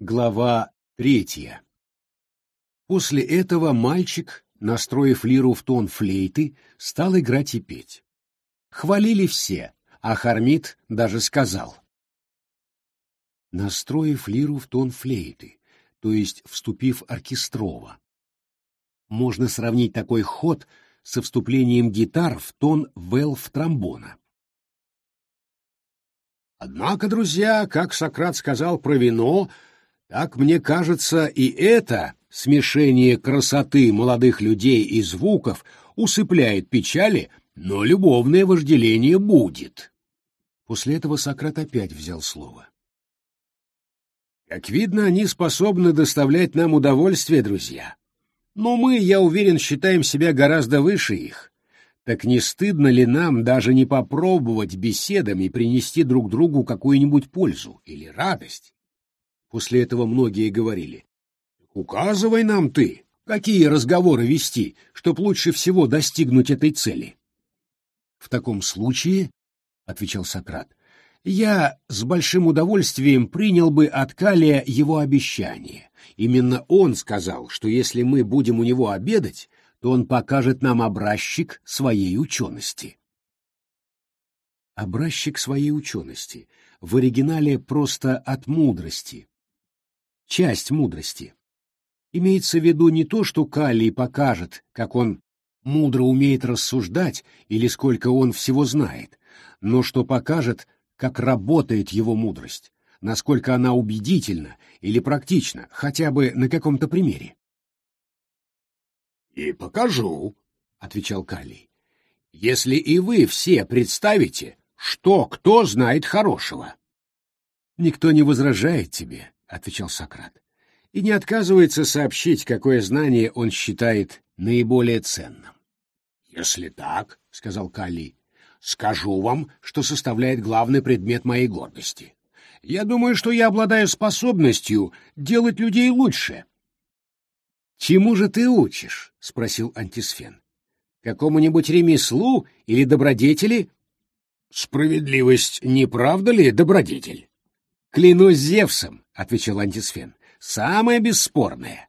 Глава третья. После этого мальчик, настроив лиру в тон флейты, стал играть и петь. Хвалили все, а Хармит даже сказал. Настроив лиру в тон флейты, то есть вступив оркестрово. Можно сравнить такой ход со вступлением гитар в тон велф тромбона. Однако, друзья, как Сократ сказал про вино, так мне кажется, и это смешение красоты молодых людей и звуков усыпляет печали, но любовное вожделение будет. После этого Сократ опять взял слово. Как видно, они способны доставлять нам удовольствие, друзья. Но мы, я уверен, считаем себя гораздо выше их. Так не стыдно ли нам даже не попробовать беседами принести друг другу какую-нибудь пользу или радость? После этого многие говорили, «Указывай нам ты, какие разговоры вести, чтоб лучше всего достигнуть этой цели». «В таком случае, — отвечал Сократ, — я с большим удовольствием принял бы от Калия его обещание. Именно он сказал, что если мы будем у него обедать, то он покажет нам образчик своей учености. Образчик своей учености в оригинале просто от мудрости, часть мудрости. Имеется в виду не то, что Калий покажет, как он мудро умеет рассуждать или сколько он всего знает, но что покажет, как работает его мудрость, насколько она убедительна или практична, хотя бы на каком-то примере. «И покажу», — отвечал Калий, — «если и вы все представите, что кто знает хорошего». «Никто не возражает тебе», — отвечал Сократ, — и не отказывается сообщить, какое знание он считает наиболее ценным. «Если так, — сказал Калли, — скажу вам, что составляет главный предмет моей гордости. Я думаю, что я обладаю способностью делать людей лучше». «Чему же ты учишь?» — спросил Антисфен. «Какому-нибудь ремеслу или добродетели?» «Справедливость не правда ли добродетель?» «Клянусь Зевсом, — отвечал антисфен, — самое бесспорное.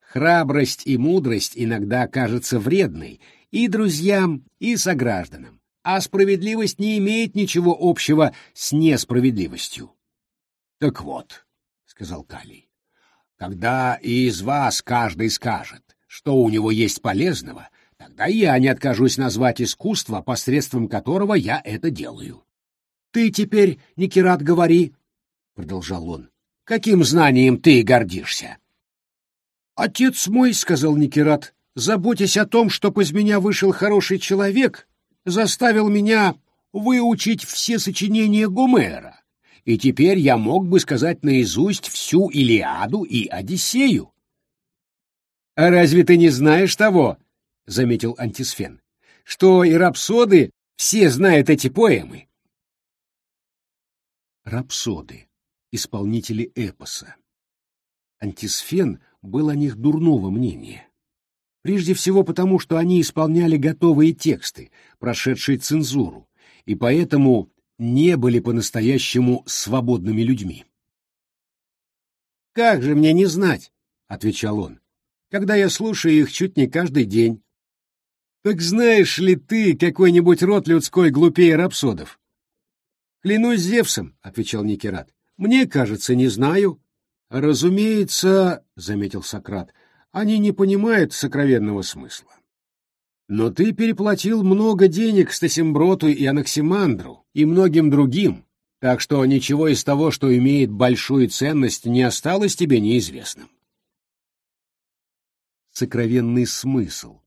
Храбрость и мудрость иногда кажутся вредной и друзьям, и согражданам, а справедливость не имеет ничего общего с несправедливостью. — Так вот, — сказал Калий, — когда и из вас каждый скажет, что у него есть полезного, тогда я не откажусь назвать искусство, посредством которого я это делаю. Ты теперь, Никерат, говори, — продолжал он, — каким знанием ты гордишься? — Отец мой, — сказал Никерат, — заботясь о том, чтоб из меня вышел хороший человек, заставил меня выучить все сочинения Гомера, и теперь я мог бы сказать наизусть всю Илиаду и Одиссею. — А разве ты не знаешь того, — заметил Антисфен, — что и рапсоды все знают эти поэмы? Рапсоды исполнители эпоса. Антисфен был о них дурного мнения. Прежде всего потому, что они исполняли готовые тексты, прошедшие цензуру, и поэтому не были по-настоящему свободными людьми. «Как же мне не знать?» — отвечал он, — «когда я слушаю их чуть не каждый день». «Так знаешь ли ты какой-нибудь род людской глупее рапсодов?» «Клянусь Зевсом», — отвечал Никерат, мне кажется, не знаю. Разумеется, заметил Сократ, они не понимают сокровенного смысла. Но ты переплатил много денег Стасимброту и Анаксимандру и многим другим, так что ничего из того, что имеет большую ценность, не осталось тебе неизвестным. Сокровенный смысл.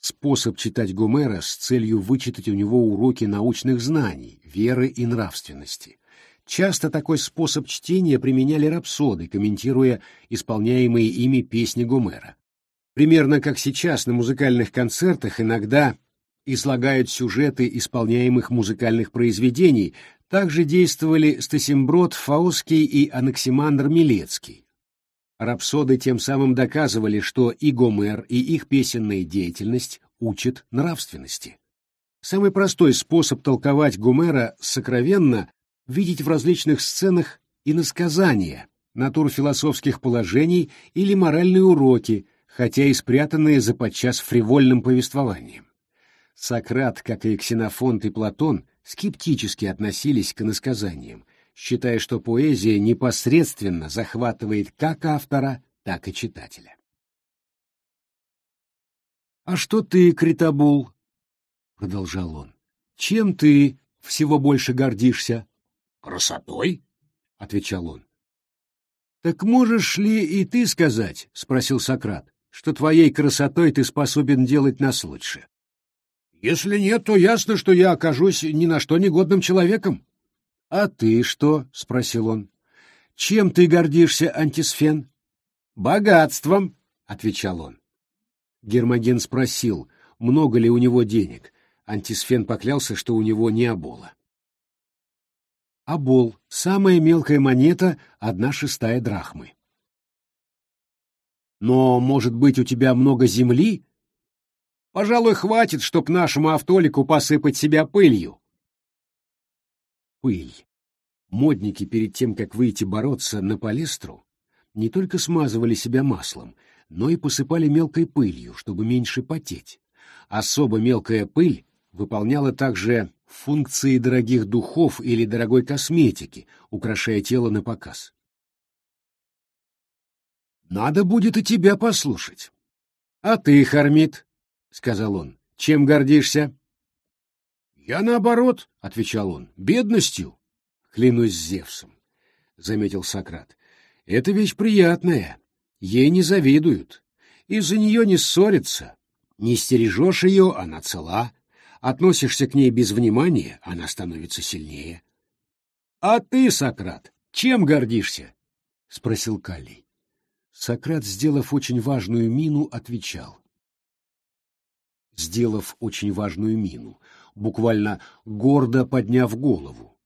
Способ читать Гомера с целью вычитать у него уроки научных знаний, веры и нравственности. Часто такой способ чтения применяли рапсоды, комментируя исполняемые ими песни Гомера. Примерно как сейчас на музыкальных концертах иногда излагают сюжеты исполняемых музыкальных произведений, также действовали Стасимброд Фаоский и Анаксимандр Милецкий. Рапсоды тем самым доказывали, что и Гомер, и их песенная деятельность учат нравственности. Самый простой способ толковать Гомера сокровенно видеть в различных сценах иносказания, натурфилософских положений или моральные уроки, хотя и спрятанные за подчас фривольным повествованием. Сократ, как и Ксенофонт и Платон, скептически относились к иносказаниям, считая, что поэзия непосредственно захватывает как автора, так и читателя. «А что ты, Критабул?» — продолжал он. «Чем ты всего больше гордишься?» «Красотой?» — отвечал он. «Так можешь ли и ты сказать, — спросил Сократ, — что твоей красотой ты способен делать нас лучше?» «Если нет, то ясно, что я окажусь ни на что негодным человеком». «А ты что?» — спросил он. «Чем ты гордишься, антисфен?» «Богатством», — отвечал он. Гермоген спросил, много ли у него денег. Антисфен поклялся, что у него не обола. Обол — самая мелкая монета, одна шестая драхмы. «Но, может быть, у тебя много земли?» «Пожалуй, хватит, чтоб нашему автолику посыпать себя пылью», пыль. Модники перед тем, как выйти бороться на палестру, не только смазывали себя маслом, но и посыпали мелкой пылью, чтобы меньше потеть. Особо мелкая пыль выполняла также функции дорогих духов или дорогой косметики, украшая тело на показ. «Надо будет и тебя послушать». «А ты, Хармит», — сказал он, — «чем гордишься?» «Я наоборот», — отвечал он, — «бедностью». «Клянусь Зевсом», — заметил Сократ. «Это вещь приятная, ей не завидуют, из-за нее не ссорятся, не стережешь ее, она цела, относишься к ней без внимания, она становится сильнее». «А ты, Сократ, чем гордишься?» — спросил Калий. Сократ, сделав очень важную мину, отвечал. Сделав очень важную мину, буквально гордо подняв голову.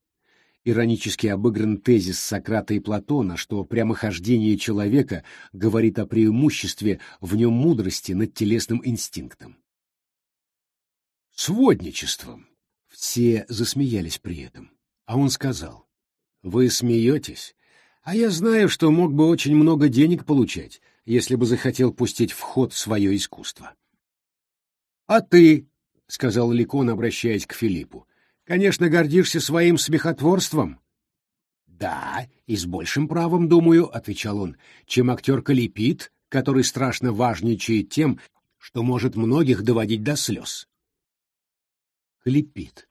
Иронически обыгран тезис Сократа и Платона, что прямохождение человека говорит о преимуществе в нем мудрости над телесным инстинктом. Сводничеством. Все засмеялись при этом. А он сказал, «Вы смеетесь, а я знаю, что мог бы очень много денег получать, если бы захотел пустить в ход свое искусство». «А ты?» — сказал Ликон, обращаясь к Филиппу. — Конечно, гордишься своим смехотворством. — Да, и с большим правом, думаю, — отвечал он, — чем актер Калипит, который страшно важничает тем, что может многих доводить до слез. Калипит.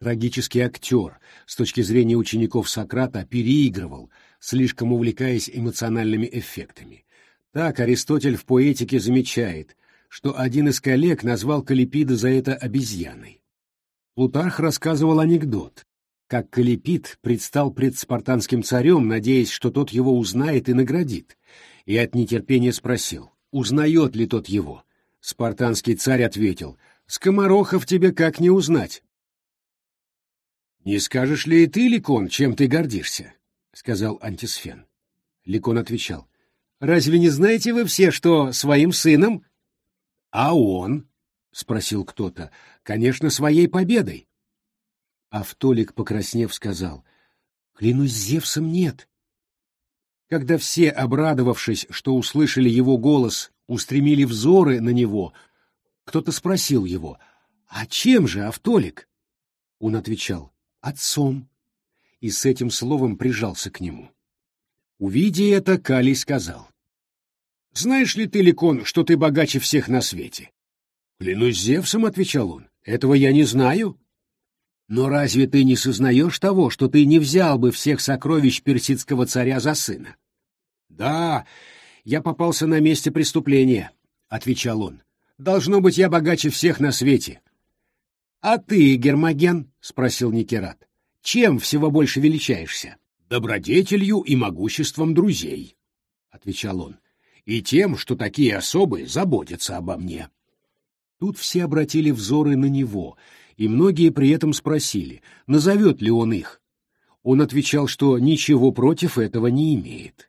Трагический актер, с точки зрения учеников Сократа, переигрывал, слишком увлекаясь эмоциональными эффектами. Так Аристотель в поэтике замечает — что один из коллег назвал Калипида за это обезьяной. Плутарх рассказывал анекдот, как Калипид предстал пред спартанским царем, надеясь, что тот его узнает и наградит, и от нетерпения спросил, узнает ли тот его. Спартанский царь ответил, «Скоморохов тебе как не узнать?» «Не скажешь ли и ты, Ликон, чем ты гордишься?» — сказал Антисфен. Ликон отвечал, «Разве не знаете вы все, что своим сыном «А он?» — спросил кто-то. «Конечно, своей победой». Автолик, покраснев, сказал. «Клянусь Зевсом, нет». Когда все, обрадовавшись, что услышали его голос, устремили взоры на него, кто-то спросил его, «А чем же, Автолик?» Он отвечал, «Отцом», и с этим словом прижался к нему. Увидя это, Калий сказал, знаешь ли ты, Ликон, что ты богаче всех на свете? Клянусь Зевсом, — отвечал он, — этого я не знаю. Но разве ты не сознаешь того, что ты не взял бы всех сокровищ персидского царя за сына? Да, я попался на месте преступления, — отвечал он. Должно быть, я богаче всех на свете. А ты, Гермоген, — спросил Никерат, — чем всего больше величаешься? Добродетелью и могуществом друзей, — отвечал он и тем, что такие особы заботятся обо мне. Тут все обратили взоры на него, и многие при этом спросили, назовет ли он их. Он отвечал, что ничего против этого не имеет.